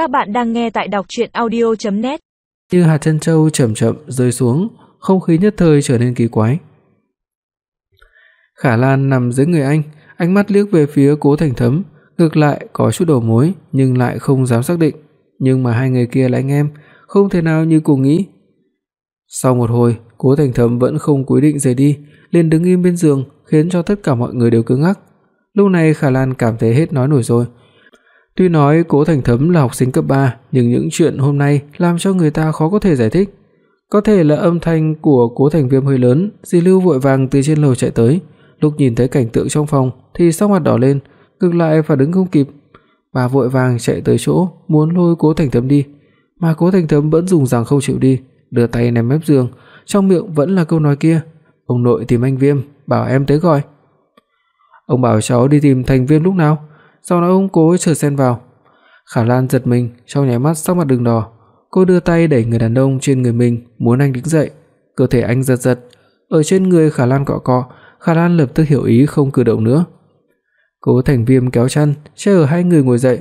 Các bạn đang nghe tại đọc audio net Như hạt chân châu chậm chậm rơi xuống, không khí nhất thời trở nên kỳ quái. Khả Lan nằm dưới người anh, ánh mắt liếc về phía Cố Thành Thấm, ngược lại có chút đầu mối nhưng lại không dám xác định, nhưng mà hai người kia là anh em, không thể nào như cô nghĩ. Sau một hồi, Cố Thành Thấm vẫn không quyết định rời đi, liền đứng im bên giường, khiến cho tất cả mọi người đều cứng ngắc. Lúc này Khả Lan cảm thấy hết nói nổi rồi. Tuy nói Cố Thành Thấm là học sinh cấp 3, nhưng những chuyện hôm nay làm cho người ta khó có thể giải thích. Có thể là âm thanh của Cố Thành Viêm hơi lớn, Di Lưu vội vàng từ trên lầu chạy tới, lúc nhìn thấy cảnh tượng trong phòng thì sắc mặt đỏ lên, ngược lại phải đứng không kịp. Bà vội vàng chạy tới chỗ muốn lôi Cố Thành Thấm đi, mà Cố Thành Thấm vẫn dùng rằng không chịu đi, đưa tay ném mép giường, trong miệng vẫn là câu nói kia, "Ông nội tìm anh Viêm, bảo em tới gọi." Ông bảo cháu đi tìm Thành Viêm lúc nào? Sau đó ông cố chợt xen vào. Khả Lan giật mình, trong nháy mắt sắc mặt đường đỏ. Cô đưa tay đẩy người đàn ông trên người mình, muốn anh đứng dậy. Cơ thể anh giật giật, ở trên người Khả Lan cọ cọ, Khả Lan lập tức hiểu ý không cử động nữa. Cố Thành Viêm kéo chăn, che ở hai người ngồi dậy.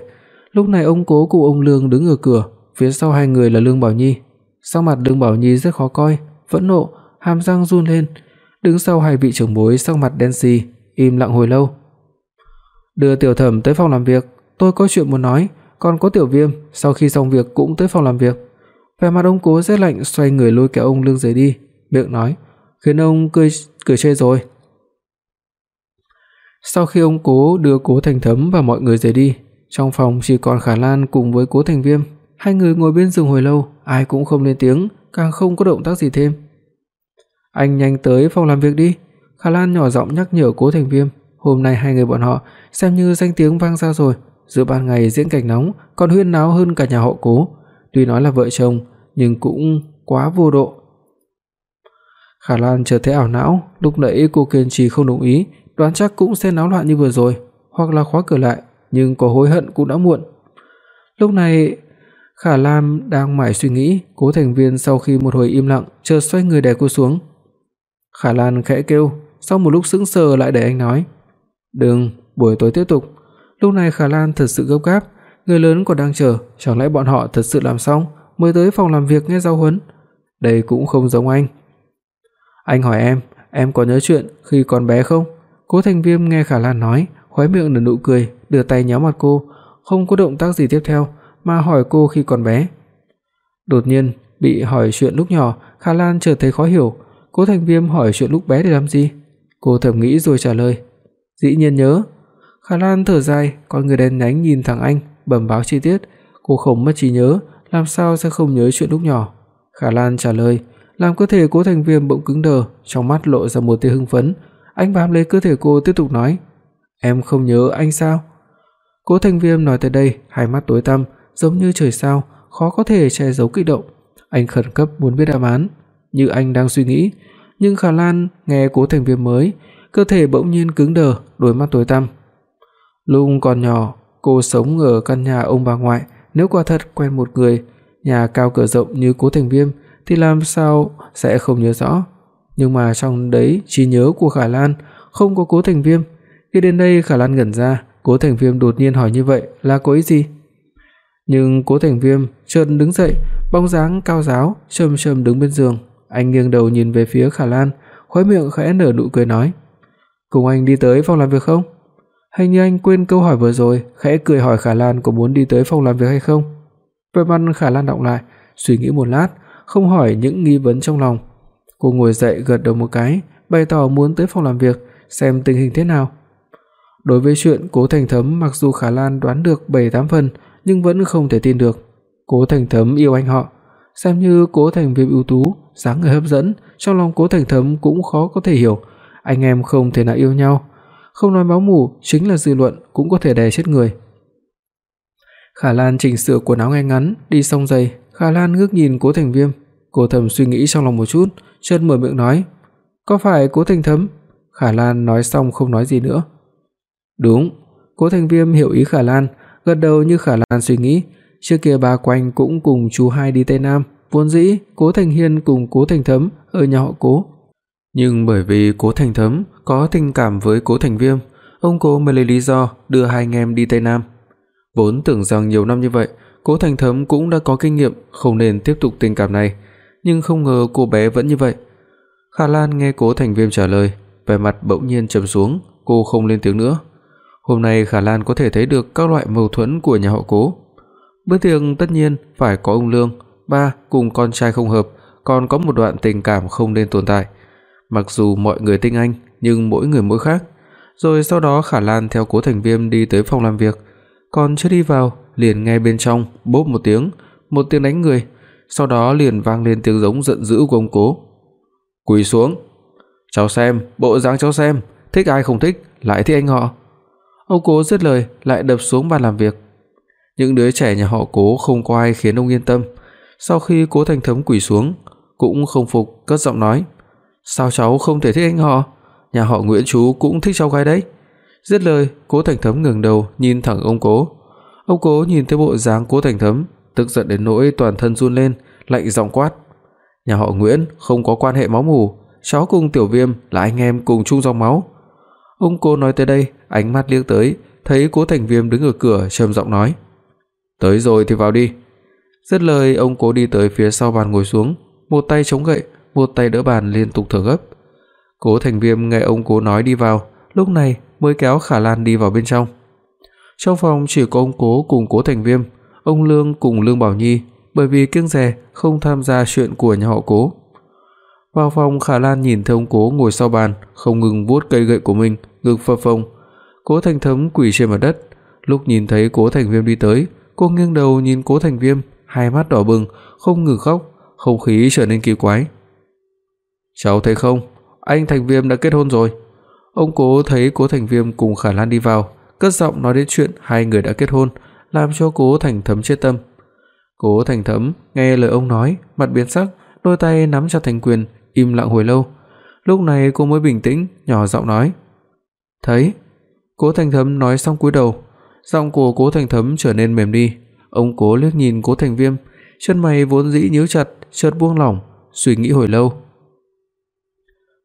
Lúc này ông Cố cùng ông Lương đứng ở cửa, phía sau hai người là Lương Bảo Nhi. Sắc mặt Lương Bảo Nhi rất khó coi, phẫn nộ, hàm răng run lên. Đứng sau hai vị trưởng bối sắc mặt đen xì, im lặng hồi lâu. Đưa Tiểu Thẩm tới phòng làm việc, tôi có chuyện muốn nói, còn có Tiểu Viêm, sau khi xong việc cũng tới phòng làm việc. Vẻ mặt ông Cố rét lạnh xoay người lôi kéo ông Lương rời đi, miệng nói, khiến ông cười cười chê rồi. Sau khi ông Cố đưa Cố Thành Thấm và mọi người rời đi, trong phòng chỉ còn Khả Lan cùng với Cố Thành Viêm, hai người ngồi bên giường hồi lâu, ai cũng không lên tiếng, càng không có động tác gì thêm. Anh nhanh tới phòng làm việc đi." Khả Lan nhỏ giọng nhắc nhở Cố Thành Viêm, hôm nay hai người bọn họ xem như danh tiếng vang ra rồi, giữa ban ngày diễn cảnh nóng còn huyên náo hơn cả nhà họ Cố, tuy nói là vợ chồng nhưng cũng quá vô độ. Khả Lan chợt thấy ảo não, lúc nãy cô kiên trì không đồng ý, đoán chắc cũng sẽ náo loạn như vừa rồi, hoặc là khóa cửa lại, nhưng có hối hận cũng đã muộn. Lúc này, Khả Lam đang mải suy nghĩ, Cố Thành Viên sau khi một hồi im lặng, chợt xoay người đè cô xuống. Khả Lan khẽ kêu, sau một lúc sững sờ lại để anh nói, "Đừng, buổi tối tiếp tục." Lúc này Khả Lan thật sự gấp gáp, người lớn còn đang chờ, chẳng lẽ bọn họ thật sự làm xong mới tới phòng làm việc nghe giáo huấn? Đây cũng không giống anh. Anh hỏi em, em có nhớ chuyện khi còn bé không? Cố Thành Viêm nghe Khả Lan nói, khóe miệng nở nụ cười, đưa tay nhéo mặt cô, không có động tác gì tiếp theo, mà hỏi cô khi còn bé. Đột nhiên, bị hỏi chuyện lúc nhỏ, Khả Lan chợt thấy khó hiểu, Cố Thành Viêm hỏi chuyện lúc bé để làm gì? Cô thầm nghĩ rồi trả lời, dĩ nhiên nhớ. Khả Lan thở dài, con người đen nhánh nhìn thẳng anh, bẩm báo chi tiết, cô không mất trí nhớ, làm sao sẽ không nhớ chuyện lúc nhỏ. Khả Lan trả lời, làm cơ thể Cố Thành Viêm bỗng cứng đờ, trong mắt lộ ra một tia hưng phấn, anh bám lấy cơ thể cô tiếp tục nói, "Em không nhớ anh sao?" Cố Thành Viêm nói tới đây, hai mắt tối tăm, giống như trời sao, khó có thể che giấu kích động. Anh khẩn cấp muốn biết đáp án, như anh đang suy nghĩ, nhưng Khả Lan nghe Cố Thành Viêm mới, cơ thể bỗng nhiên cứng đờ, đôi mắt tối tăm. Lúc còn nhỏ, cô sống ở căn nhà ông bà ngoại, nếu quả thật quen một người, nhà cao cửa rộng như Cố Thành Viêm thì làm sao sẽ không nhớ rõ. Nhưng mà trong đấy trí nhớ của Khả Lan không có Cố Thành Viêm. Khi đến đây Khả Lan ngẩn ra, Cố Thành Viêm đột nhiên hỏi như vậy là có ý gì? Nhưng Cố Thành Viêm chợt đứng dậy, bóng dáng cao giáo, chầm chậm đứng bên giường, anh nghiêng đầu nhìn về phía Khả Lan, khóe miệng khẽ nở nụ cười nói: "Cùng anh đi tới phòng làm việc không?" Hình như anh quên câu hỏi vừa rồi, khẽ cười hỏi Khả Lan có muốn đi tới phòng làm việc hay không. Vẻ mặt Khả Lan đọng lại, suy nghĩ một lát, không hỏi những nghi vấn trong lòng. Cô ngồi dậy gật đầu một cái, bày tỏ muốn tới phòng làm việc xem tình hình thế nào. Đối với chuyện Cố Thành Thấm mặc dù Khả Lan đoán được 7-8 phần, nhưng vẫn không thể tin được. Cố Thành Thấm yêu anh họ, xem như Cố Thành Viêm ưu tú, dáng người hấp dẫn, trong lòng Cố Thành Thấm cũng khó có thể hiểu, anh em không thể nào yêu nhau, không nói máu mủ, chính là dư luận cũng có thể đè chết người. Khả Lan chỉnh sửa quần áo ngay ngắn, đi xong giày, Khả Lan ngước nhìn Cố Thành Viêm, cô thầm suy nghĩ trong lòng một chút, chợt mở miệng nói: "Có phải Cố Thành Thấm?" Khả Lan nói xong không nói gì nữa. "Đúng." Cố Thành Viêm hiểu ý Khả Lan, gật đầu như Khả Lan suy nghĩ, trước kia bà Quanh cũng cùng chú hai đi Tây Nam, vốn dĩ Cố Thành Hiên cùng Cố Thành Thấm ở nhà họ Cố. Nhưng bởi vì Cố Thành Thấm có tình cảm với Cố Thành Viêm, ông Cố mới lấy lý do đưa hai anh em đi Tây Nam. Vốn tưởng rằng nhiều năm như vậy, Cố Thành Thấm cũng đã có kinh nghiệm không nên tiếp tục tình cảm này, nhưng không ngờ cô bé vẫn như vậy. Khả Lan nghe Cố Thành Viêm trả lời, vẻ mặt bỗng nhiên trầm xuống, cô không lên tiếng nữa. Hôm nay Khả Lan có thể thấy được các loại mâu thuẫn của nhà họ Cố. Bữa tiệc tất nhiên phải có ông Lương, ba cùng con trai không hợp, còn có một đoạn tình cảm không nên tồn tại. Mặc dù mọi người tinh anh, nhưng mỗi người mỗi khác. Rồi sau đó Khả Lan theo Cố Thành Viêm đi tới phòng làm việc, còn chưa đi vào, liền nghe bên trong bốp một tiếng, một tiếng đánh người, sau đó liền vang lên tiếng giống giận dữ của ông Cố. "Quỳ xuống." "Cháu xem, bộ dáng cháu xem, thích ai không thích, lại thích anh họ." Ông Cố dứt lời, lại đập xuống bàn làm việc. Những đứa trẻ nhà họ Cố không có ai khiến ông yên tâm. Sau khi Cố Thành Thấm quỳ xuống, cũng không phục, cất giọng nói: "Sao cháu không thể thích anh họ? Nhà họ Nguyễn chú cũng thích cháu gái đấy." Dứt lời, Cố Thành Thấm ngẩng đầu nhìn thẳng ông Cố. Ông Cố nhìn thấy bộ dáng Cố Thành Thấm, tức giận đến nỗi toàn thân run lên, lạnh giọng quát: "Nhà họ Nguyễn không có quan hệ máu mủ, cháu cùng Tiểu Viêm là anh em cùng chung dòng máu." Ông Cố nói tới đây, ánh mắt liếc tới, thấy Cố Thành Viêm đứng ở cửa trầm giọng nói: "Tới rồi thì vào đi." Dứt lời, ông Cố đi tới phía sau bàn ngồi xuống, một tay chống gậy, một tay đỡ bàn liên tục thở gấp. Cố Thành Viêm nghe ông Cố nói đi vào, lúc này mới kéo Khả Lan đi vào bên trong. Trong phòng chỉ có ông Cố cùng Cố Thành Viêm, ông Lương cùng Lương Bảo Nhi, bởi vì kiêng dè không tham gia chuyện của nhà họ Cố. Vào phòng Khả Lan nhìn thấy ông Cố ngồi sau bàn, không ngừng vuốt cây gậy của mình, ngực phập phồng. Cố Thành Thấm quỳ trên mặt đất, lúc nhìn thấy Cố Thành Viêm đi tới, cô nghiêng đầu nhìn Cố Thành Viêm, hai mắt đỏ bừng, không ngừng khóc, không khí trở nên kỳ quái. "Cháu thấy không, anh Thành Viêm đã kết hôn rồi." Ông Cố thấy Cố Thành Viêm cùng Khả Lan đi vào, cất giọng nói đến chuyện hai người đã kết hôn, làm cho Cố Thành Thấm chết tâm. Cố Thành Thấm nghe lời ông nói, mặt biến sắc, đôi tay nắm chặt thành quyền, im lặng hồi lâu. Lúc này cô mới bình tĩnh, nhỏ giọng nói: "Thấy." Cố Thành Thấm nói xong cúi đầu, giọng của Cố Thành Thấm trở nên mềm đi. Ông Cố liếc nhìn Cố Thành Viêm, chân mày vốn dĩ nhíu chặt, chợt buông lỏng, suy nghĩ hồi lâu.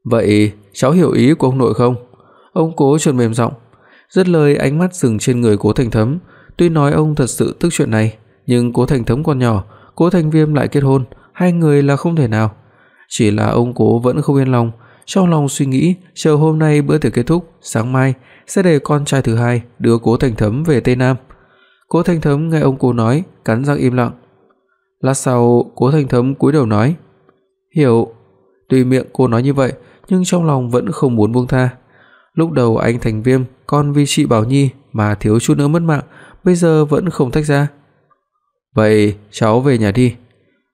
"Vậy cháu hiểu ý của ông nội không?" Ông Cố chợt mềm giọng, rất lời ánh mắt dừng trên người Cố Thành Thấm, tuy nói ông thật sự tức chuyện này, nhưng Cố Thành Thấm còn nhỏ, Cố Thành Viêm lại kết hôn, hai người là không thể nào. Chỉ là ông Cố vẫn không yên lòng, trong lòng suy nghĩ chờ hôm nay bữa tiệc kết thúc, sáng mai sẽ để con trai thứ hai đưa Cố Thành Thấm về Tây Nam. Cố Thành Thấm nghe ông Cố nói, cắn răng im lặng. Lát sau, Cố Thành Thấm cúi đầu nói: "Hiểu." Tuy miệng cô nói như vậy, nhưng trong lòng vẫn không muốn buông tha. Lúc đầu anh Thành Viêm còn vì chị Bảo Nhi mà thiếu chút nữa mất mạng, bây giờ vẫn không tách ra. "Vậy cháu về nhà đi."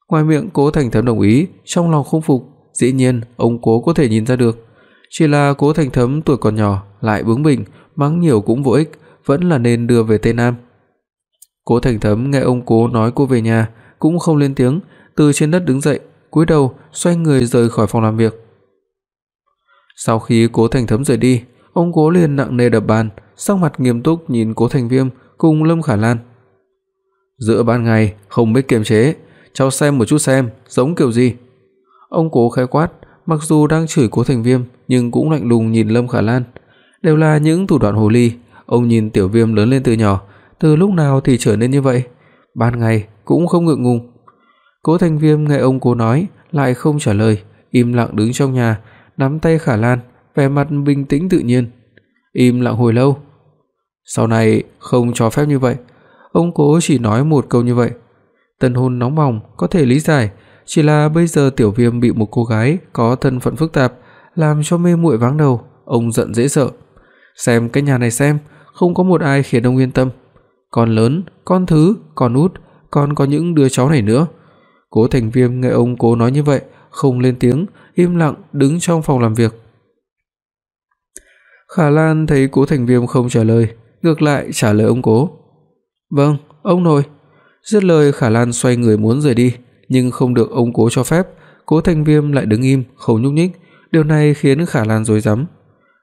Ngoài miệng Cố Thành Thấm đồng ý, trong lòng không phục, dĩ nhiên ông Cố có thể nhìn ra được, chỉ là Cố Thành Thấm tuổi còn nhỏ, lại bướng bỉnh, mắng nhiều cũng vô ích, vẫn là nên đưa về Tây Nam. Cố Thành Thấm nghe ông Cố nói cô về nhà, cũng không lên tiếng, từ trên đất đứng dậy, cúi đầu xoay người rời khỏi phòng làm việc. Sau khi Cố Thành Thấm rời đi, ông Cố liền nặng nề đập bàn, sắc mặt nghiêm túc nhìn Cố Thành Viêm cùng Lâm Khả Lan. Giữa ban ngày không biết kiềm chế, cháu xem một chút xem, giống kiểu gì. Ông Cố khẽ quát, mặc dù đang chửi Cố Thành Viêm nhưng cũng lạnh lùng nhìn Lâm Khả Lan, đều là những thủ đoạn hồ ly, ông nhìn Tiểu Viêm lớn lên từ nhỏ, từ lúc nào thì trở nên như vậy, ban ngày cũng không ngượng ngùng. Cố Thành Viêm nghe ông Cố nói, lại không trả lời, im lặng đứng trong nhà, nắm tay Khả Lan, vẻ mặt bình tĩnh tự nhiên. Im lặng hồi lâu. Sau này không cho phép như vậy. Ông Cố chỉ nói một câu như vậy. Tân hôn nóng bỏng có thể lý giải, chỉ là bây giờ Tiểu Viêm bị một cô gái có thân phận phức tạp làm cho mê muội váng đầu, ông giận dễ sợ. Xem cái nhà này xem, không có một ai khiến ông yên tâm. Con lớn, con thứ, con út, còn có những đứa cháu này nữa. Cố Thành Viêm nghe ông Cố nói như vậy, không lên tiếng, im lặng đứng trong phòng làm việc. Khả Lan thấy Cố Thành Viêm không trả lời, ngược lại trả lời ông Cố. "Vâng, ông nội." Dứt lời Khả Lan xoay người muốn rời đi, nhưng không được ông Cố cho phép, Cố Thành Viêm lại đứng im, không nhúc nhích, điều này khiến Khả Lan rối rắm.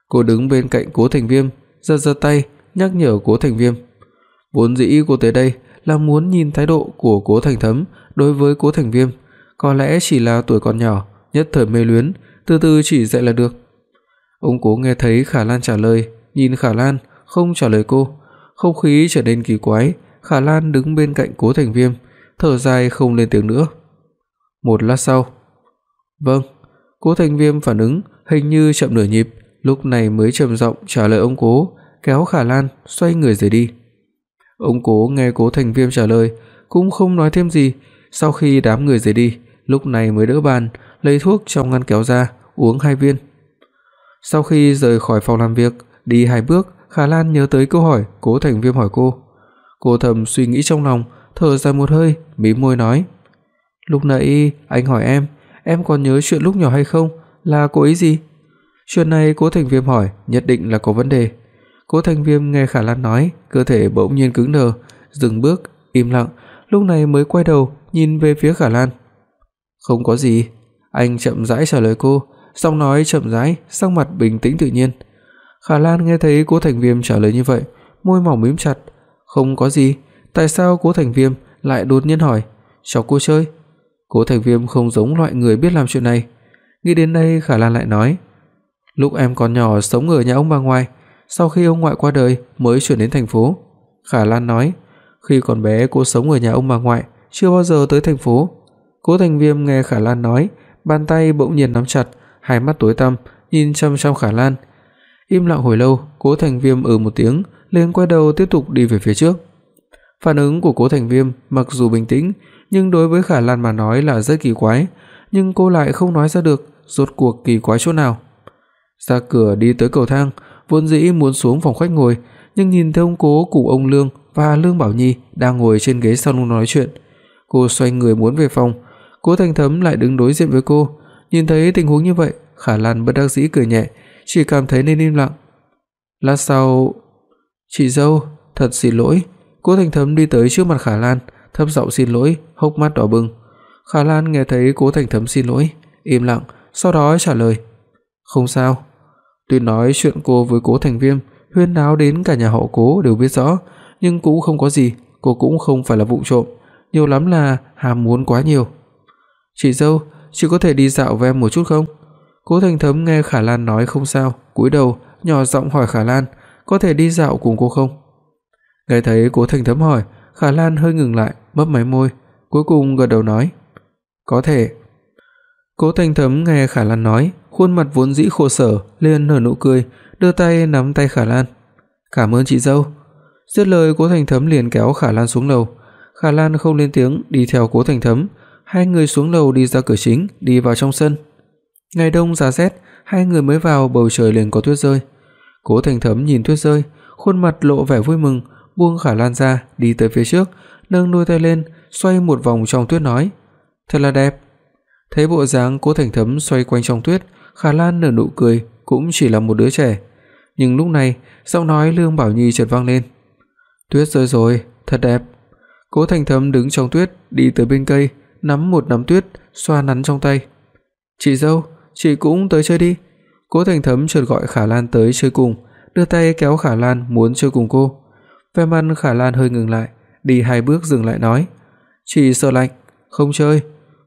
Cô đứng bên cạnh Cố Thành Viêm, giơ giơ tay nhắc nhở Cố Thành Viêm. Vốn dĩ cô tới đây là muốn nhìn thái độ của Cố Thành Thấm đối với Cố Thành Viêm, có lẽ chỉ là tuổi còn nhỏ, nhất thời mê luyến, từ từ chỉ dạy là được. Ông Cố nghe thấy Khả Lan trả lời, nhìn Khả Lan không trả lời cô, không khí trở nên kỳ quái, Khả Lan đứng bên cạnh Cố Thành Viêm, thở dài không lên tiếng nữa. Một lát sau, "Vâng." Cố Thành Viêm phản ứng hình như chậm nửa nhịp, lúc này mới trầm giọng trả lời ông Cố, kéo Khả Lan xoay người rời đi. Ông Cố nghe Cố Thành Viêm trả lời, cũng không nói thêm gì, sau khi đám người rời đi, lúc này mới đỡ bàn, lấy thuốc trong ngăn kéo ra, uống hai viên. Sau khi rời khỏi phòng làm việc, đi hai bước, Khả Lan nhớ tới câu hỏi Cố Thành Viêm hỏi cô. Cô thầm suy nghĩ trong lòng, thở dài một hơi, mím môi nói: "Lúc nãy anh hỏi em, em còn nhớ chuyện lúc nhỏ hay không? Là cô ý gì?" Chuyện này Cố Thành Viêm hỏi, nhất định là có vấn đề. Cố Thành Viêm nghe Khả Lan nói, cơ thể bỗng nhiên cứng đờ, dừng bước, im lặng, lúc này mới quay đầu nhìn về phía Khả Lan. "Không có gì." Anh chậm rãi trả lời cô, giọng nói chậm rãi, sắc mặt bình tĩnh tự nhiên. Khả Lan nghe thấy Cố Thành Viêm trả lời như vậy, môi mỏng mím chặt, "Không có gì." Tại sao Cố Thành Viêm lại đột nhiên hỏi, "Cho cô chơi?" Cố Thành Viêm không giống loại người biết làm chuyện này. Nghĩ đến đây, Khả Lan lại nói, "Lúc em còn nhỏ sống ở nhà ông bà ngoại, sau khi ông ngoại qua đời mới chuyển đến thành phố." Khả Lan nói, "Khi còn bé cô sống ở nhà ông bà ngoại, chưa bao giờ tới thành phố." Cố Thành Viêm nghe Khả Lan nói, bàn tay bỗng nhiên nắm chặt, hai mắt tối tăm nhìn chăm chăm Khả Lan. Im lặng hồi lâu, Cố Thành Viêm ừ một tiếng, liền quay đầu tiếp tục đi về phía trước. Phản ứng của Cố Thành Viêm mặc dù bình tĩnh, nhưng đối với Khả Lan mà nói là rất kỳ quái, nhưng cô lại không nói ra được rốt cuộc kỳ quái chỗ nào. Ra cửa đi tới cầu thang, vốn dĩ muốn xuống phòng khách ngồi, nhưng nhìn thấy ông Cố cùng ông Lương và Lương Bảo Nhi đang ngồi trên ghế salon nói chuyện, cô xoay người muốn về phòng, Cố Thành Thấm lại đứng đối diện với cô, nhìn thấy tình huống như vậy, Khả Lan bất đắc dĩ cười nhẹ, chỉ cảm thấy nên im lặng. Lát sau, "Chị dâu, thật xin lỗi." Cố Thành Thấm đi tới trước mặt Khả Lan, thấp giọng xin lỗi, hốc mắt đỏ bừng. Khả Lan nghe thấy Cố Thành Thấm xin lỗi, im lặng, sau đó trả lời, "Không sao." Tuy nói chuyện cô với Cố Thành Viêm huyên náo đến cả nhà họ Cố đều biết rõ, nhưng cũng không có gì, cô cũng không phải là vụ trộm, nhiều lắm là ham muốn quá nhiều. "Chị dâu, chị có thể đi dạo với em một chút không?" Cố Thành Thấm nghe Khả Lan nói không sao, cúi đầu, nhỏ giọng hỏi Khả Lan, "Có thể đi dạo cùng cô không?" Nghe thấy Cố Thành Thấm hỏi, Khả Lan hơi ngừng lại, mấp máy môi, cuối cùng gật đầu nói, "Có thể." Cố Thành Thấm nghe Khả Lan nói, khuôn mặt vốn dĩ khổ sở liền nở nụ cười, đưa tay nắm tay Khả Lan. "Cảm ơn chị dâu." Dứt lời Cố Thành Thấm liền kéo Khả Lan xuống lầu. Khả Lan không lên tiếng, đi theo Cố Thành Thấm, hai người xuống lầu đi ra cửa chính, đi vào trong sân. Ngày đông giá rét, hai người mới vào bầu trời liền có tuyết rơi. Cố Thành Thấm nhìn tuyết rơi, khuôn mặt lộ vẻ vui mừng, buông Khả Lan ra, đi tới phía trước, nâng đôi tay lên, xoay một vòng trong tuyết nói: "Thật là đẹp." Thấy bộ dáng Cố Thành Thấm xoay quanh trong tuyết, Khả Lan nở nụ cười, cũng chỉ là một đứa trẻ. Nhưng lúc này, giọng nói Lương Bảo Nhi chợt vang lên. "Tuyết rơi rồi, thật đẹp." Cố Thành Thấm đứng trong tuyết, đi tới bên cây, nắm một nắm tuyết, xoa nắn trong tay. "Chị dâu, chị cũng tới chơi đi." Cố Thành Thấm chợt gọi Khả Lan tới chơi cùng, đưa tay kéo Khả Lan muốn chơi cùng cô. Vẻ mặt Khả Lan hơi ngừng lại, đi hai bước dừng lại nói: "Chị sợ lạnh, không chơi."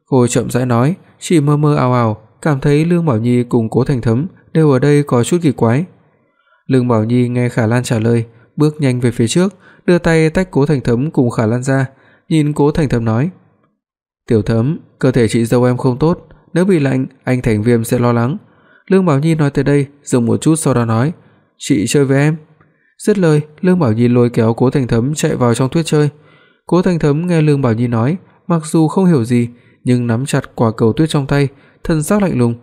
Cô chậm rãi nói, chỉ mơ mơ ảo ảo, cảm thấy Lương Bảo Nhi cùng Cố Thành Thấm đều ở đây có chút kỳ quái. Lương Bảo Nhi nghe Khả Lan trả lời, bước nhanh về phía trước, đưa tay tách Cố Thành Thấm cùng Khả Lan ra, nhìn Cố Thành Thấm nói: "Tiểu Thấm, cơ thể chị dâu em không tốt, nếu bị lạnh, anh Thành Viêm sẽ lo lắng." Lương Bảo Nhi nói tới đây, dừng một chút sau đó nói: "Chị chơi với em." Dứt lời, Lương Bảo Nhi lôi kéo Cố Thành Thấm chạy vào trong tuyết chơi. Cố Thành Thấm nghe Lương Bảo Nhi nói, mặc dù không hiểu gì, nhưng nắm chặt quả cầu tuyết trong tay, thân sắc lạnh lùng.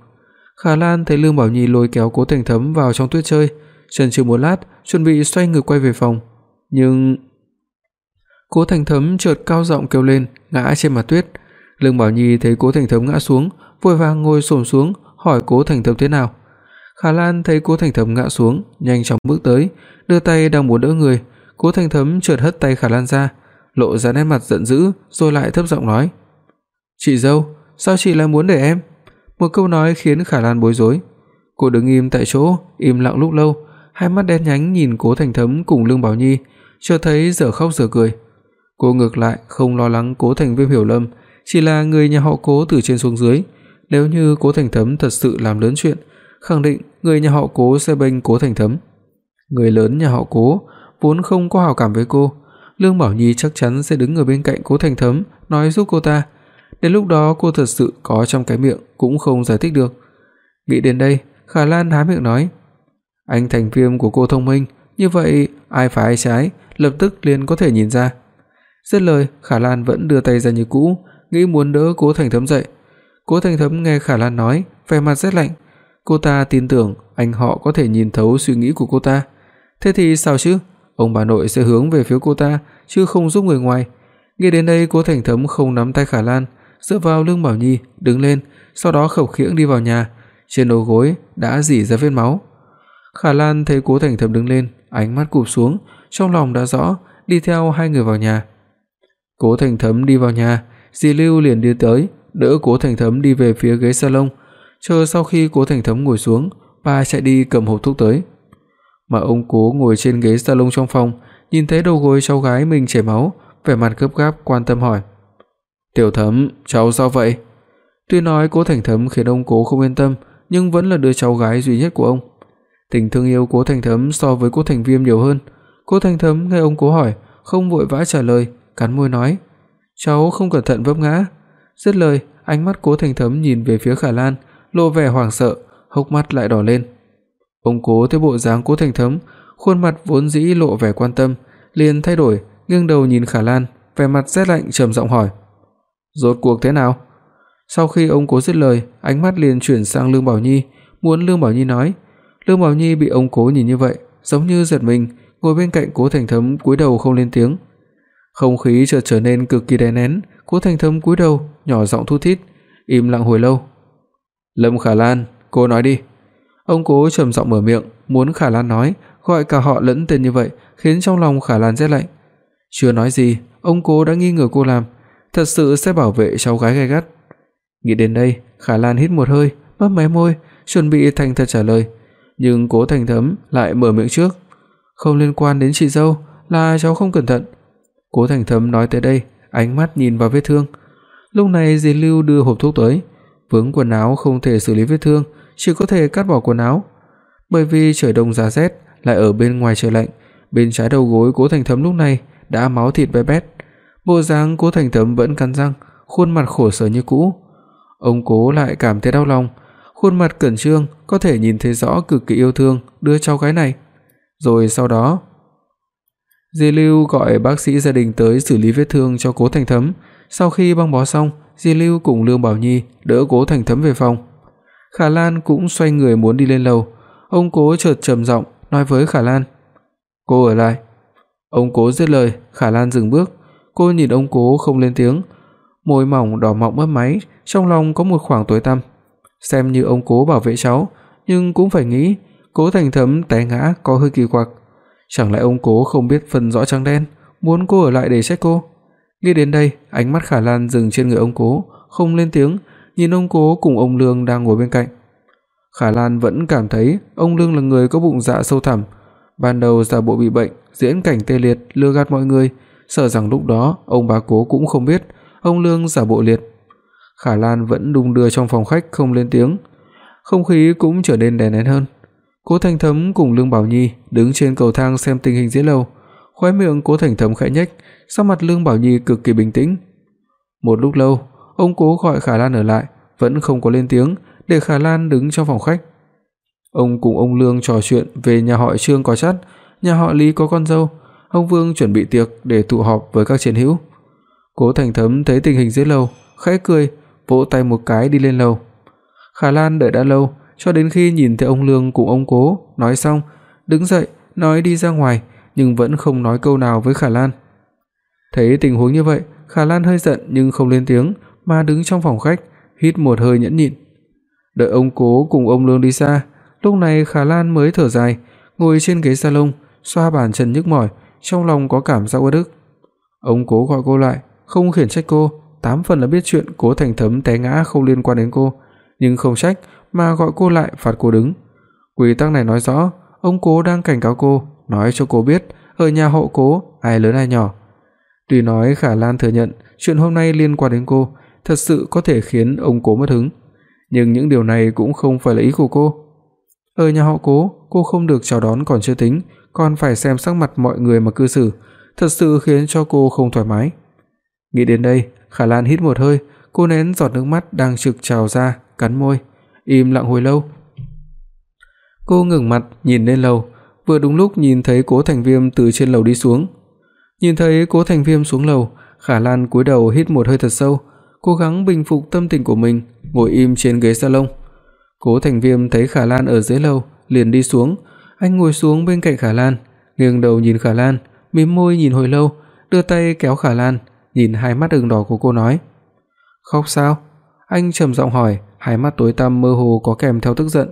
Khả Lan thấy Lương Bảo Nhi lôi kéo Cố Thành Thấm vào trong tuyết chơi, chần chừ một lát, chuẩn bị xoay người quay về phòng, nhưng Cố Thành Thấm chợt cao giọng kêu lên, ngã trên mặt tuyết. Lương Bảo Nhi thấy Cố Thành Thấm ngã xuống, vội vàng ngồi xổm xuống, hỏi Cố Thành Thấm thế nào. Khả Lan thấy Cố Thành Thấm ngã xuống, nhanh chóng bước tới, đưa tay đang muốn đỡ người, Cố Thành Thấm chợt hất tay Khả Lan ra, lộ ra nét mặt giận dữ, rồi lại thấp giọng nói: "Chị dâu, sao chị lại muốn để em?" Một câu nói khiến Khả Lan bối rối. Cô đứng im tại chỗ, im lặng lúc lâu, hai mắt đen nhánh nhìn Cố Thành Thấm cùng Lương Bảo Nhi, chợt thấy dở khóc dở cười. Cô ngược lại không lo lắng Cố Thành Viêm hiểu lầm, chỉ là người nhà họ Cố từ trên xuống dưới, nếu như Cố Thành Thấm thật sự làm lớn chuyện, khẳng định người nhà họ Cố sẽ bênh Cố Thành Thấm. Người lớn nhà họ Cố vốn không có hảo cảm với cô, Lương Bảo Nhi chắc chắn sẽ đứng ở bên cạnh Cố Thành Thấm nói giúp cô ta. Đến lúc đó cô thật sự có trong cái miệng cũng không giải thích được. Nghĩ đến đây, Khả Lan há miệng nói: "Anh thành viêm của cô thông minh, như vậy ai phải ai trái, lập tức liền có thể nhìn ra." Dứt lời, Khả Lan vẫn đưa tay ra như cũ, nghĩ muốn đỡ Cố Thành Thấm dậy. Cố Thành Thấm nghe Khả Lan nói, vẻ mặt rất lạnh. Cô ta tin tưởng anh họ có thể nhìn thấu suy nghĩ của cô ta. Thế thì sao chứ? Ông bà nội sẽ hướng về phía cô ta chứ không giúp người ngoài. Nghe đến đây, Cố Thành Thấm không nắm tay Khả Lan, dựa vào lưng Bảo Nhi, đứng lên, sau đó khập khiễng đi vào nhà, trên đầu gối đã rỉ ra vết máu. Khả Lan thấy Cố Thành Thấm đứng lên, ánh mắt cụp xuống, trong lòng đã rõ, đi theo hai người vào nhà. Cố Thành Thấm đi vào nhà, Dì Lưu liền đi tới, đỡ Cố Thành Thấm đi về phía ghế salon, chờ sau khi Cố Thành Thấm ngồi xuống, bà chạy đi cầm hộp thuốc tới. Mà ông Cố ngồi trên ghế salon trong phòng, nhìn thấy đầu gối cháu gái mình chảy máu, vẻ mặt gấp gáp quan tâm hỏi: "Tiểu Thấm, cháu sao vậy?" Tuy nói Cố Thành Thấm khiến ông Cố không yên tâm, nhưng vẫn là đứa cháu gái duy nhất của ông. Tình thương yêu Cố Thành Thấm so với Cố Thành Viêm nhiều hơn. Cố Thành Thấm nghe ông Cố hỏi, không vội vã trả lời, cắn môi nói: "Cháu không cẩn thận vấp ngã." Dứt lời, ánh mắt Cố Thành Thấm nhìn về phía Khả Lan, lộ vẻ hoảng sợ, hốc mắt lại đỏ lên. Ông Cố thấy bộ dáng Cố Thành Thấm, khuôn mặt vốn dĩ lộ vẻ quan tâm, liền thay đổi, nghiêng đầu nhìn Khả Lan, vẻ mặt rét lạnh trầm giọng hỏi: "Rốt cuộc thế nào?" Sau khi ông Cố dứt lời, ánh mắt liền chuyển sang Lương Bảo Nhi, muốn Lương Bảo Nhi nói. Lương Bảo Nhi bị ông Cố nhìn như vậy, giống như giật mình, ngồi bên cạnh Cố Thành Thấm cúi đầu không lên tiếng. Không khí chợt trở nên cực kỳ đè nén, Cố Thành Thấm cúi đầu, nhỏ giọng thu thít, im lặng hồi lâu. "Lâm Khả Lan, cô nói đi." Ông Cố trầm giọng mở miệng, muốn Khả Lan nói, gọi cả họ lẫn tên như vậy, khiến trong lòng Khả Lan rét lạnh. Chưa nói gì, ông Cố đã nghi ngờ cô làm, thật sự sẽ bảo vệ cháu gái gay gắt. Nghĩ đến đây, Khả Lan hít một hơi, mấp máy môi, chuẩn bị thành thật trả lời, nhưng Cố Thành Thấm lại mở miệng trước. "Không liên quan đến chị dâu, là cháu không cẩn thận." Cố Thành Thấm nói tới đây, ánh mắt nhìn vào vết thương. Lúc này Diệp Lưu đưa hộp thuốc tới, vướng quần áo không thể xử lý vết thương, chỉ có thể cắt bỏ quần áo. Bởi vì trời đông giá rét, lại ở bên ngoài trời lạnh, bên trái đầu gối Cố Thành Thấm lúc này đã máu thịt be bét. Bộ dáng Cố Thành Thấm vẫn cắn răng, khuôn mặt khổ sở như cũ. Ông Cố lại cảm thấy đau lòng, khuôn mặt cẩn trương có thể nhìn thấy rõ cực kỳ yêu thương đứa cháu gái này. Rồi sau đó, Di Lưu gọi bác sĩ gia đình tới xử lý vết thương cho Cố Thành Thấm, sau khi băng bó xong, Di Lưu cùng Lương Bảo Nhi đỡ Cố Thành Thấm về phòng. Khả Lan cũng xoay người muốn đi lên lầu, ông Cố chợt trầm giọng nói với Khả Lan: "Cô ở lại." Ông Cố dứt lời, Khả Lan dừng bước, cô nhìn ông Cố không lên tiếng, môi mỏng đỏ mọng mấp máy, trong lòng có một khoảng tối tăm. Xem như ông Cố bảo vệ cháu, nhưng cũng phải nghĩ, Cố Thành Thấm té ngã có hơi kỳ quặc. Chẳng lẽ ông Cố không biết phân rõ trắng đen, muốn cô ở lại để trách cô? Nghĩ đến đây, ánh mắt Khả Lan dừng trên người ông Cố, không lên tiếng, nhìn ông Cố cùng ông Lương đang ngồi bên cạnh. Khả Lan vẫn cảm thấy ông Lương là người có bụng dạ sâu thẳm, ban đầu giả bộ bị bệnh, diễn cảnh tê liệt lừa gạt mọi người, sợ rằng lúc đó ông bà Cố cũng không biết ông Lương giả bộ liệt. Khả Lan vẫn đung đưa trong phòng khách không lên tiếng, không khí cũng trở nên đè nén hơn. Cố Thành Thấm cùng Lương Bảo Nhi đứng trên cầu thang xem tình hình dưới lầu, khóe miệng Cố Thành Thấm khẽ nhếch, sắc mặt Lương Bảo Nhi cực kỳ bình tĩnh. Một lúc lâu, ông Cố gọi Khả Lan ở lại, vẫn không có lên tiếng, để Khả Lan đứng trong phòng khách. Ông cùng ông Lương trò chuyện về nhà họ Trương có chắt, nhà họ Lý có con dâu, ông Vương chuẩn bị tiệc để tụ họp với các chiến hữu. Cố Thành Thấm thấy tình hình dưới lầu, khẽ cười, vỗ tay một cái đi lên lầu. Khả Lan đợi đã lâu, cho đến khi nhìn thấy ông Lương cùng ông Cố nói xong, đứng dậy nói đi ra ngoài, nhưng vẫn không nói câu nào với Khả Lan. Thấy tình huống như vậy, Khả Lan hơi giận nhưng không lên tiếng, mà đứng trong phòng khách, hít một hơi nhẫn nhịn. Đợi ông Cố cùng ông Lương đi xa, lúc này Khả Lan mới thở dài, ngồi trên ghế salon, xoa bàn chân nhức mỏi, trong lòng có cảm giác uất ức. Ông Cố gọi cô lại, không khiển trách cô, tám phần là biết chuyện Cố Thành Thấm té ngã không liên quan đến cô, nhưng không trách mà gọi cô lại phạt cô đứng. Quy tắc này nói rõ, ông Cố đang cảnh cáo cô, nói cho cô biết ở nhà họ Cố ai lớn ai nhỏ. Tuy nói Khả Lan thừa nhận chuyện hôm nay liên quan đến cô, thật sự có thể khiến ông Cố mất hứng, nhưng những điều này cũng không phải là ý của cô. Ở nhà họ Cố, cô không được chào đón còn chưa tính, còn phải xem sắc mặt mọi người mà cư xử, thật sự khiến cho cô không thoải mái. Nghĩ đến đây, Khả Lan hít một hơi, cô nén giọt nước mắt đang trực trào ra, cắn môi, im lặng hồi lâu. Cô ngẩng mặt nhìn lên lầu, vừa đúng lúc nhìn thấy Cố Thành Viêm từ trên lầu đi xuống. Nhìn thấy Cố Thành Viêm xuống lầu, Khả Lan cúi đầu hít một hơi thật sâu, cố gắng bình phục tâm tình của mình, ngồi im trên ghế salon. Cố Thành Viêm thấy Khả Lan ở dưới lầu, liền đi xuống, anh ngồi xuống bên cạnh Khả Lan, nghiêng đầu nhìn Khả Lan, mím môi nhìn hồi lâu, đưa tay kéo Khả Lan, nhìn hai mắt ửng đỏ của cô nói: "Khóc sao?" Anh trầm giọng hỏi, hai mắt tối tăm mơ hồ có kèm theo tức giận.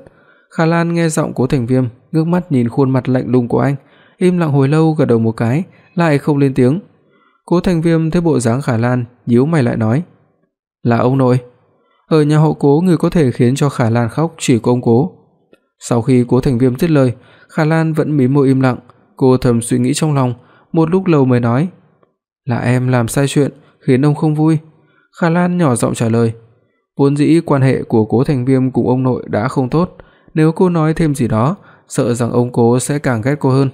Khả Lan nghe giọng Cố Thành Viêm, ngước mắt nhìn khuôn mặt lạnh lùng của anh, im lặng hồi lâu gật đầu một cái, lại không lên tiếng. Cố Thành Viêm thấy bộ dáng Khả Lan, nhíu mày lại nói: "Là ông nội." Ở nhà họ Cố người có thể khiến cho Khả Lan khóc chỉ có ông Cố. Sau khi Cố Thành Viêm dứt lời, Khả Lan vẫn mím môi im lặng, cô thầm suy nghĩ trong lòng, một lúc lâu mới nói: "Là em làm sai chuyện, khiến ông không vui." Khả Lan nhỏ giọng trả lời. Vốn dĩ quan hệ của Cố Thành Viêm cùng ông nội đã không tốt, nếu cô nói thêm gì đó, sợ rằng ông Cố sẽ càng ghét cô hơn.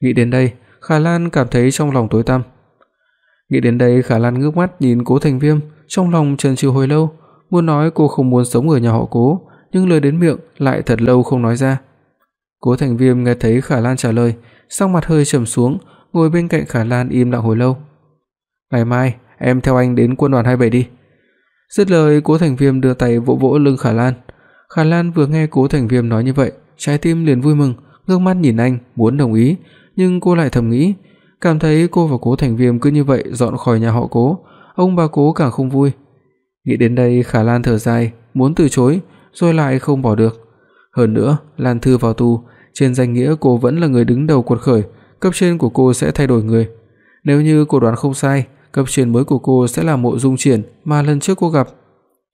Nghĩ đến đây, Khả Lan cảm thấy trong lòng tối tăm. Nghĩ đến đây, Khả Lan ngước mắt nhìn Cố Thành Viêm, trong lòng chần chừ hồi lâu, muốn nói cô không muốn sống ở nhà họ Cố, nhưng lời đến miệng lại thật lâu không nói ra. Cố Thành Viêm nghe thấy Khả Lan trả lời, sắc mặt hơi trầm xuống, ngồi bên cạnh Khả Lan im lặng hồi lâu. "Ngày mai em theo anh đến quân đoàn 27 đi." Dứt lời, Cố Thành Viêm đưa tay vỗ vỗ lưng Khả Lan. Khả Lan vừa nghe Cố Thành Viêm nói như vậy, trái tim liền vui mừng, ngước mắt nhìn anh, muốn đồng ý, nhưng cô lại thầm nghĩ, cảm thấy cô và Cố Thành Viêm cứ như vậy dọn khỏi nhà họ Cố, ông bà Cố càng không vui. Nghĩ đến đây, Khả Lan thở dài, muốn từ chối, rồi lại không bỏ được. Hơn nữa, Lan Thư vào tù, trên danh nghĩa cô vẫn là người đứng đầu quật khởi, cấp trên của cô sẽ thay đổi người. Nếu như cô đoán không sai, cấp trên mới của cô sẽ là Mộ Dung Triển mà lần trước cô gặp.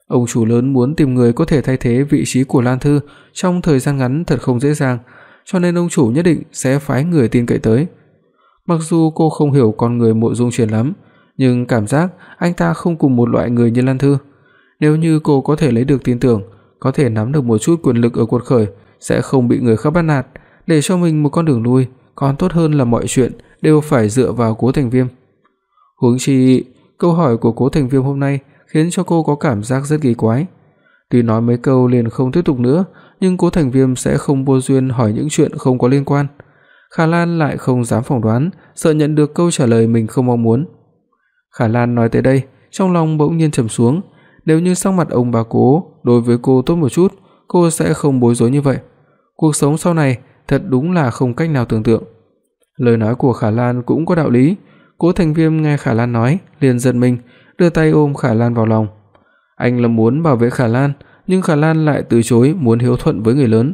Ông chủ lớn muốn tìm người có thể thay thế vị trí của Lan Thư trong thời gian ngắn thật không dễ dàng, cho nên ông chủ nhất định sẽ phái người tin cậy tới. Mặc dù cô không hiểu con người Mộ Dung Triển lắm, nhưng cảm giác anh ta không cùng một loại người như Lan Thư. Nếu như cô có thể lấy được tin tưởng, có thể nắm được một chút quyền lực ở cuộc khởi, sẽ không bị người khác bắt nạt, để cho mình một con đường lui, còn tốt hơn là mọi chuyện đều phải dựa vào Cố Thành Viêm. Huống chi, câu hỏi của Cố Thành Viêm hôm nay khiến cho cô có cảm giác rất kỳ quái. Tuy nói mấy câu liền không tiếp tục nữa, nhưng Cố Thành Viêm sẽ không vô duyên hỏi những chuyện không có liên quan. Khả Lan lại không dám phỏng đoán, sợ nhận được câu trả lời mình không mong muốn. Khả Lan nói tới đây, trong lòng bỗng nhiên trầm xuống, nếu như sắc mặt ông bà Cố đối với cô tốt một chút, cô sẽ không bối rối như vậy. Cuộc sống sau này thật đúng là không cách nào tưởng tượng. Lời nói của Khả Lan cũng có đạo lý, Cố Thành Viêm nghe Khả Lan nói, liền giật mình, đưa tay ôm Khả Lan vào lòng. Anh là muốn bảo vệ Khả Lan, nhưng Khả Lan lại từ chối muốn hiếu thuận với người lớn.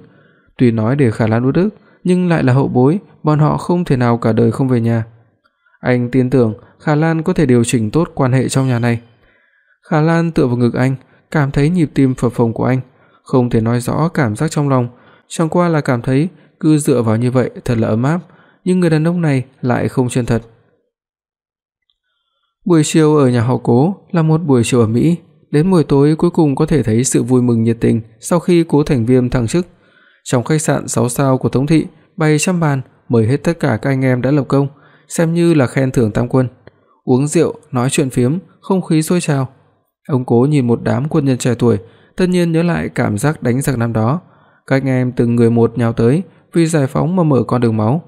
Tuy nói để Khả Lan uất ức, nhưng lại là hậu bối, bọn họ không thể nào cả đời không về nhà. Anh tin tưởng Khả Lan có thể điều chỉnh tốt quan hệ trong nhà này. Khả Lan tựa vào ngực anh, cảm thấy nhịp tim phập phồng của anh, không thể nói rõ cảm giác trong lòng, chẳng qua là cảm thấy cứ dựa vào như vậy thật là ấm áp, nhưng người đàn ông này lại không chân thật. Buổi chiều ở nhà họ Cố là một buổi chiều ở Mỹ, đến buổi tối cuối cùng có thể thấy sự vui mừng nhiệt tình sau khi Cố Thành Viêm thăng chức. Trong khách sạn 6 sao của Tống thị, bày trăm bàn, mời hết tất cả các anh em đã lập công, xem như là khen thưởng tam quân. Uống rượu, nói chuyện phiếm, không khí sôi trào. Ông Cố nhìn một đám quân nhân trẻ tuổi, tất nhiên nhớ lại cảm giác đánh giặc năm đó, các anh em từng người một nhào tới, vì giải phóng mà mở con đường máu.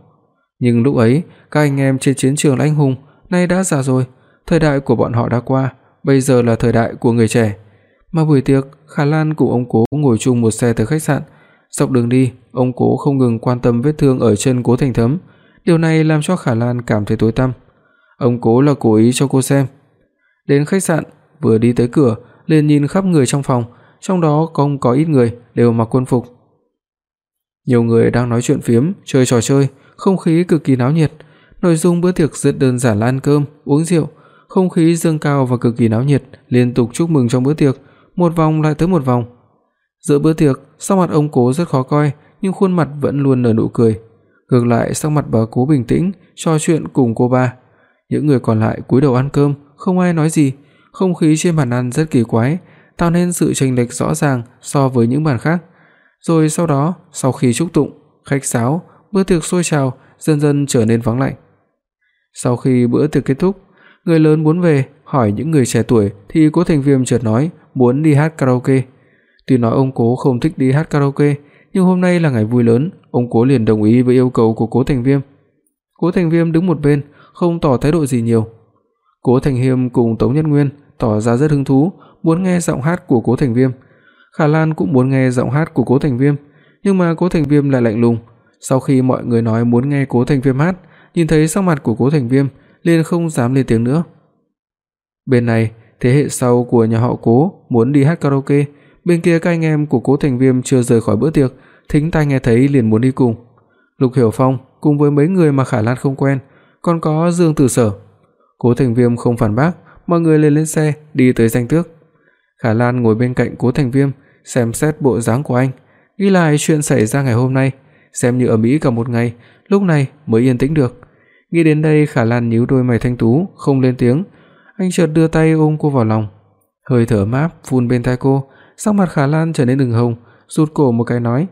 Nhưng lúc ấy, các anh em trên chiến trường là anh hùng, nay đã già rồi, thời đại của bọn họ đã qua, bây giờ là thời đại của người trẻ. Mà buổi tiệc, Khả Lan cùng ông Cố ngồi chung một xe tới khách sạn. Dọc đường đi, ông Cố không ngừng quan tâm vết thương ở chân Cố Thành Thấm, điều này làm cho Khả Lan cảm thấy tối tăm. Ông Cố là cố ý cho cô xem. Đến khách sạn, vừa đi tới cửa, liền nhìn khắp người trong phòng, trong đó không có ít người đều mặc quân phục. Nhiều người đang nói chuyện phiếm, chơi trò chơi, không khí cực kỳ náo nhiệt. Nội dung bữa tiệc rất đơn giản là ăn cơm, uống rượu, không khí dâng cao và cực kỳ náo nhiệt, liên tục chúc mừng trong bữa tiệc, một vòng lại tới một vòng. Giữa bữa tiệc, sắc mặt ông Cố rất khó coi, nhưng khuôn mặt vẫn luôn nở nụ cười. Ngược lại, sắc mặt bà Cố bình tĩnh, trò chuyện cùng cô ba. Những người còn lại cúi đầu ăn cơm, không ai nói gì, không khí trên bàn ăn rất kỳ quái, tạo nên sự chênh lệch rõ ràng so với những bàn khác. Rồi sau đó, sau khi chúc tụng, khách sáo, bữa tiệc sôi trào, dần dần trở nên vắng lạnh Sau khi bữa tiệc kết thúc, người lớn muốn về, hỏi những người trẻ tuổi thì Cố Thành Viêm chợt nói muốn đi hát karaoke. Tuy nói ông Cố không thích đi hát karaoke, nhưng hôm nay là ngày vui lớn, ông Cố liền đồng ý với yêu cầu của Cố Thành Viêm. Cố Thành Viêm đứng một bên, không tỏ thái độ gì nhiều. Cố Thành Hiêm cùng Tống Nhất Nguyên tỏ ra rất hứng thú, muốn nghe giọng hát của Cố Thành Viêm. Khả Lan cũng muốn nghe giọng hát của Cố Thành Viêm, nhưng mà Cố Thành Viêm lại lạnh lùng. Sau khi mọi người nói muốn nghe Cố Thành Viêm hát, nhìn thấy sắc mặt của Cố Thành Viêm, liền không dám lên tiếng nữa. Bên này, thế hệ sau của nhà họ Cố muốn đi hát karaoke, bên kia các anh em của Cố Thành Viêm chưa rời khỏi bữa tiệc, thính tai nghe thấy liền muốn đi cùng. Lục Hiểu Phong cùng với mấy người mà Khả Lan không quen, còn có Dương Tử Sở. Cố Thành Viêm không phản bác, mọi người lên lên xe đi tới danh tước. Khả Lan ngồi bên cạnh Cố Thành Viêm, xem xét bộ dáng của anh, ghi lại chuyện xảy ra ngày hôm nay, xem như ở Mỹ cả một ngày, lúc này mới yên tĩnh được. Nghĩ đến đây, Khả Lan nhíu đôi mày thanh tú, không lên tiếng. Anh chợt đưa tay ôm cô vào lòng, hơi thở mát phun bên tai cô, sắc mặt Khả Lan trở nên ửng hồng, rụt cổ một cái nói: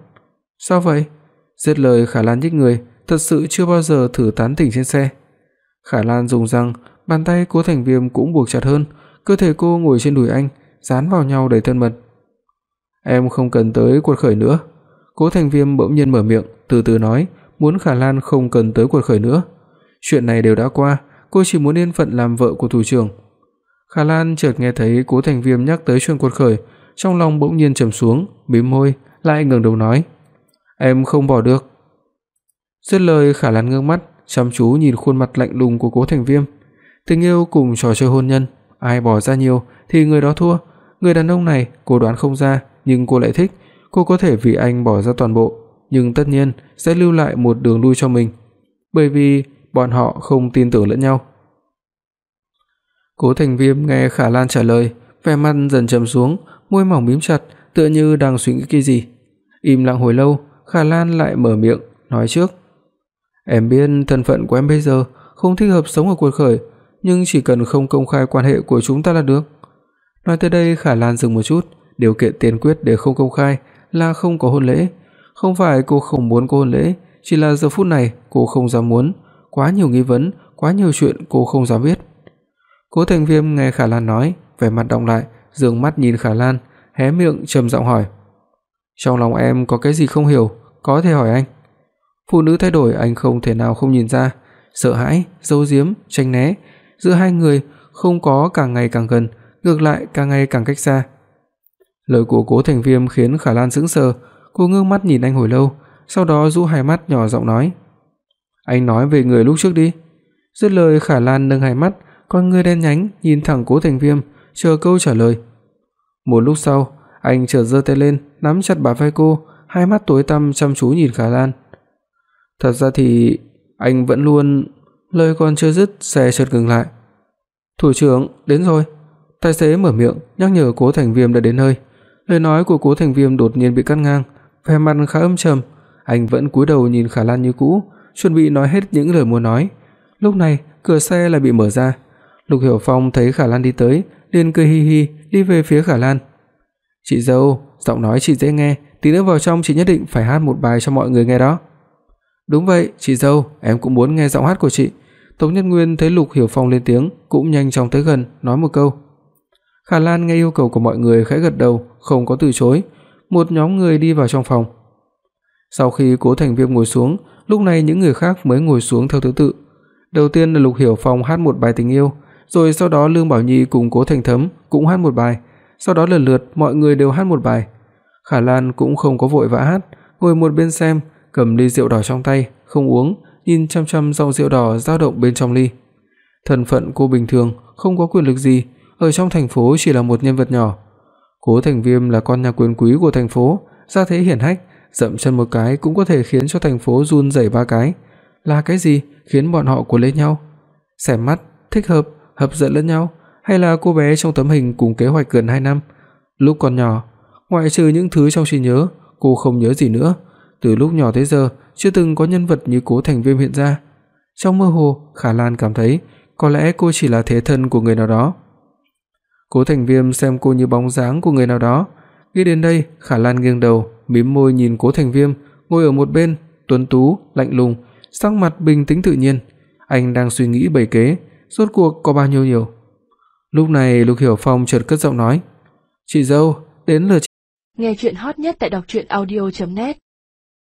"Sao vậy?" Dứt lời Khả Lan nhích người, thật sự chưa bao giờ thử tán tỉnh trên xe. Khả Lan dùng răng, bàn tay Cố Thành Viêm cũng buộc chặt hơn, cơ thể cô ngồi trên đùi anh, dán vào nhau đầy thân mật. "Em không cần tới cuộc khởi nữa." Cố Thành Viêm bỗng nhiên mở miệng, từ từ nói, muốn Khả Lan không cần tới cuộc khởi nữa. Chuyện này đều đã qua, cô chỉ muốn yên phận làm vợ của thủ trưởng. Khả Lan chợt nghe thấy Cố Thành Viêm nhắc tới chuyện quật khởi, trong lòng bỗng nhiên trầm xuống, bím môi, lại ngẩng đầu nói: "Em không bỏ được." Dứt lời Khả Lan ngước mắt, chăm chú nhìn khuôn mặt lạnh lùng của Cố Thành Viêm. Tình yêu cùng trò chơi hôn nhân, ai bỏ ra nhiều thì người đó thua. Người đàn ông này cô đoán không ra, nhưng cô lại thích, cô có thể vì anh bỏ ra toàn bộ, nhưng tất nhiên sẽ lưu lại một đường lui cho mình, bởi vì bọn họ không tin tưởng lẫn nhau. Cố Thành Viêm nghe Khả Lan trả lời, vẻ mặt dần trầm xuống, môi mỏng mím chặt, tựa như đang suy nghĩ cái gì. Im lặng hồi lâu, Khả Lan lại mở miệng, nói trước: "Em biết thân phận của em bây giờ không thích hợp sống ở cuộc khởi, nhưng chỉ cần không công khai quan hệ của chúng ta là được." Nói tới đây, Khả Lan dừng một chút, điều kiện tiên quyết để không công khai là không có hôn lễ. Không phải cô không muốn có hôn lễ, chỉ là giờ phút này cô không dám muốn, quá nhiều nghi vấn, quá nhiều chuyện cô không dám biết. Cố Thành Viêm nghe Khả Lan nói, vẻ mặt đọng lại, dường mắt nhìn Khả Lan, hé miệng trầm giọng hỏi: "Trong lòng em có cái gì không hiểu, có thể hỏi anh?" Phụ nữ thay đổi anh không thể nào không nhìn ra, sợ hãi, giấu giếm, tránh né, giữa hai người không có càng ngày càng gần, ngược lại càng ngày càng cách xa. Lời của Cố Thành Viêm khiến Khả Lan sững sờ, cô ngước mắt nhìn anh hồi lâu, sau đó dụ hai mắt nhỏ giọng nói: "Anh nói về người lúc trước đi." Dứt lời Khả Lan nâng hai mắt, con ngươi đen nhánh nhìn thẳng Cố Thành Viêm, chờ câu trả lời. Một lúc sau, anh chợt giơ tay lên, nắm chặt bả vai cô, hai mắt tối tăm chăm chú nhìn Khả Lan. Thật ra thì anh vẫn luôn lời còn chưa dứt, xe chợt ngừng lại. "Thủ trưởng, đến rồi." Tài xế mở miệng nhắc nhở Cố Thành Viêm đã đến nơi. Lời nói của Cố Thành Viêm đột nhiên bị cắt ngang, vẻ mặt khá âm trầm, anh vẫn cúi đầu nhìn Khả Lan như cũ, chuẩn bị nói hết những lời muốn nói. Lúc này, cửa xe lại bị mở ra. Lục Hiểu Phong thấy Khả Lan đi tới, liền cười hi hi đi về phía Khả Lan. "Chị dâu, giọng nói chị dễ nghe, tí nữa vào trong chị nhất định phải hát một bài cho mọi người nghe đó." "Đúng vậy, chị dâu, em cũng muốn nghe giọng hát của chị." Tống Nhân Nguyên thấy Lục Hiểu Phong lên tiếng, cũng nhanh chóng tới gần, nói một câu. Khả Lan nghe yêu cầu của mọi người khẽ gật đầu, không có từ chối. Một nhóm người đi vào trong phòng. Sau khi Cố Thành Viêm ngồi xuống, lúc này những người khác mới ngồi xuống theo thứ tự. Đầu tiên là Lục Hiểu Phong hát một bài tình yêu, rồi sau đó Lương Bảo Nhi cùng Cố Thành Thấm cũng hát một bài, sau đó lần lượt mọi người đều hát một bài. Khả Lan cũng không có vội vã hát, ngồi một bên xem, cầm ly rượu đỏ trong tay, không uống, nhìn chăm chăm dòng rượu đỏ dao động bên trong ly. Thân phận cô bình thường, không có quyền lực gì, ở trong thành phố chỉ là một nhân vật nhỏ. Cố Thành Viêm là con nhà quyền quý của thành phố, gia thế hiển hách, dậm chân một cái cũng có thể khiến cho thành phố run rẩy ba cái. Là cái gì khiến bọn họ cuốn lấy nhau? Xẻ mắt, thích hợp, hấp dẫn lẫn nhau, hay là cô bé trong tấm hình cùng kế hoạch gần 2 năm? Lúc còn nhỏ, ngoại trừ những thứ trong trí nhớ, cô không nhớ gì nữa. Từ lúc nhỏ tới giờ, chưa từng có nhân vật như Cố Thành Viêm hiện ra. Trong mơ hồ, Khả Lan cảm thấy có lẽ cô chỉ là thế thân của người nào đó. Cố Thành Viêm xem cô như bóng dáng của người nào đó. Nghĩ đến đây, Khả Lan nghiêng đầu, mím môi nhìn Cố Thành Viêm, ngồi ở một bên, tuấn tú, lạnh lùng, sắc mặt bình tĩnh tự nhiên. Anh đang suy nghĩ bày kế, rốt cuộc có bao nhiêu nhiều. Lúc này Lục Hiểu Phong chợt cất giọng nói: "Chị dâu, đến lượt Nghe truyện hot nhất tại doctruyenaudio.net